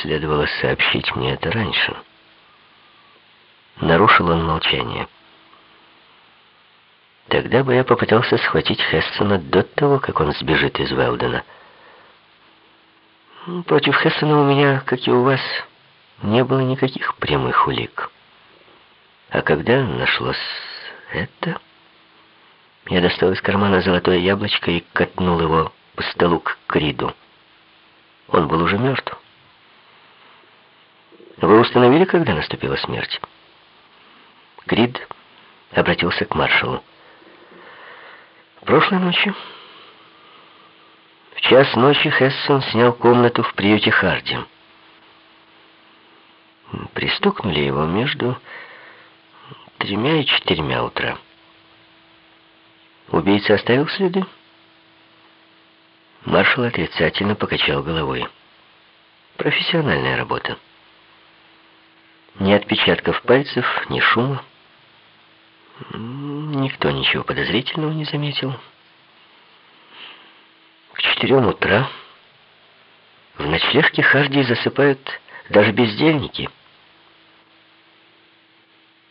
Следовало сообщить мне это раньше. Нарушил он молчание. Тогда бы я попытался схватить Хессона до того, как он сбежит из Велдена. Против Хессона у меня, как и у вас, не было никаких прямых улик. А когда нашлось это, я достал из кармана золотое яблочко и катнул его по столу к Криду. Он был уже мертв. Вы установили, когда наступила смерть? Крид обратился к маршалу. Прошлой ночью. В час ночи Хессон снял комнату в приюте Харди. Пристукнули его между тремя и четырьмя утра. Убийца оставил следы? Маршал отрицательно покачал головой. Профессиональная работа. Ни отпечатков пальцев, ни шума. Никто ничего подозрительного не заметил. К четырем утра в ночлежке Харди засыпают даже бездельники.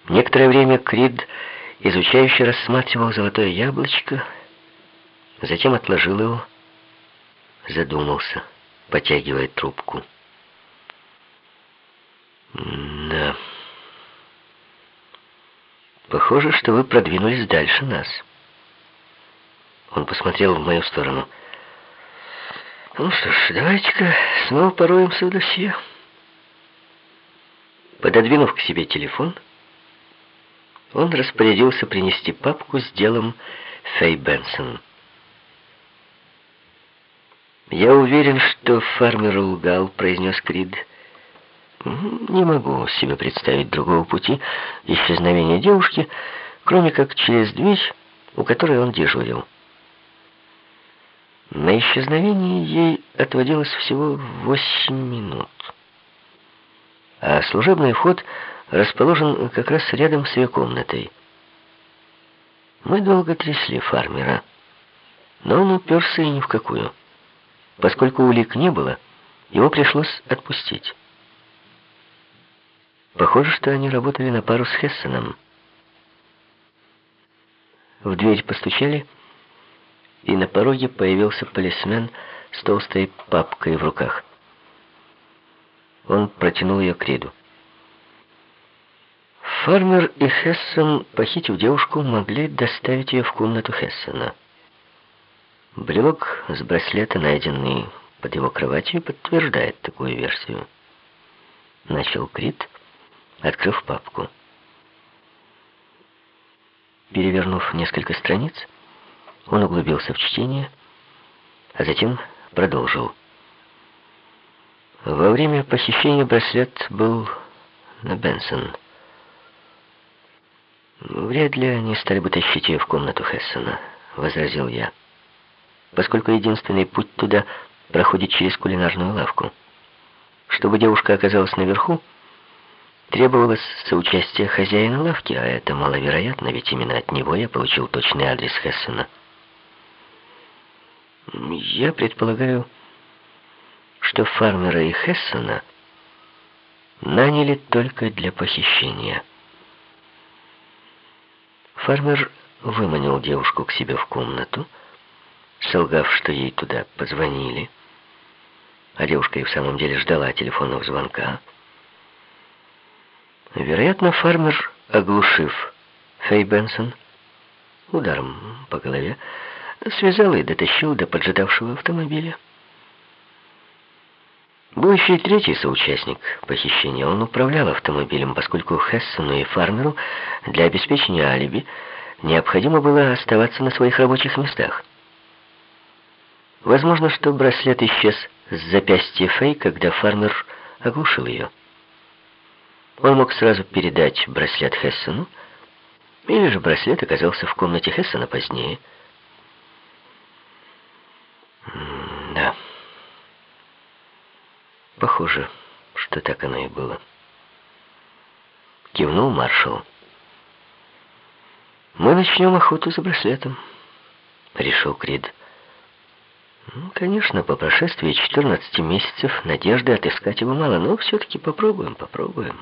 Некоторое время Крид изучающе рассматривал золотое яблочко, затем отложил его, задумался, потягивая трубку. Да. Похоже, что вы продвинулись дальше нас. Он посмотрел в мою сторону. Ну что ж, давайте-ка снова пороемся в досье. Пододвинув к себе телефон, он распорядился принести папку с делом Фэй Бенсон. «Я уверен, что фармер лгал», — произнес Крид. Не могу себе представить другого пути исчезновения девушки, кроме как через дверь, у которой он дежурил. На исчезновение ей отводилось всего восемь минут. А служебный вход расположен как раз рядом с ее комнатой. Мы долго трясли фармера, но он уперся и ни в какую. Поскольку улик не было, его пришлось отпустить. Похоже, что они работали на пару с Хессеном. В дверь постучали, и на пороге появился полисмен с толстой папкой в руках. Он протянул ее к Риду. Фармер и Хессен, похитив девушку, могли доставить ее в комнату Хессена. Брелок с браслета, найденный под его кроватью, подтверждает такую версию. Начал Крид, открыв папку. Перевернув несколько страниц, он углубился в чтение, а затем продолжил. Во время похищения браслет был на Бенсон. «Вряд ли они стали бы тащить ее в комнату Хессона», — возразил я, «поскольку единственный путь туда проходит через кулинарную лавку. Чтобы девушка оказалась наверху, Требовалось соучастие хозяина лавки, а это маловероятно, ведь именно от него я получил точный адрес Хессена. Я предполагаю, что фармера и Хессена наняли только для похищения. Фармер выманил девушку к себе в комнату, солгав, что ей туда позвонили, а девушка и в самом деле ждала телефонного звонка. Вероятно, фармер, оглушив Фэй Бенсон ударом по голове, связал и дотащил до поджидавшего автомобиля. Был третий соучастник похищения. Он управлял автомобилем, поскольку Хессону и фармеру для обеспечения алиби необходимо было оставаться на своих рабочих местах. Возможно, что браслет исчез с запястья Фэй, когда фармер оглушил ее. Он мог сразу передать браслет Хессену, или же браслет оказался в комнате Хессена позднее. Да. Похоже, что так оно и было. Кивнул маршал. Мы начнем охоту за браслетом, решил Крид. Ну, конечно, по прошествии 14 месяцев надежды отыскать его мало, но все-таки попробуем, попробуем.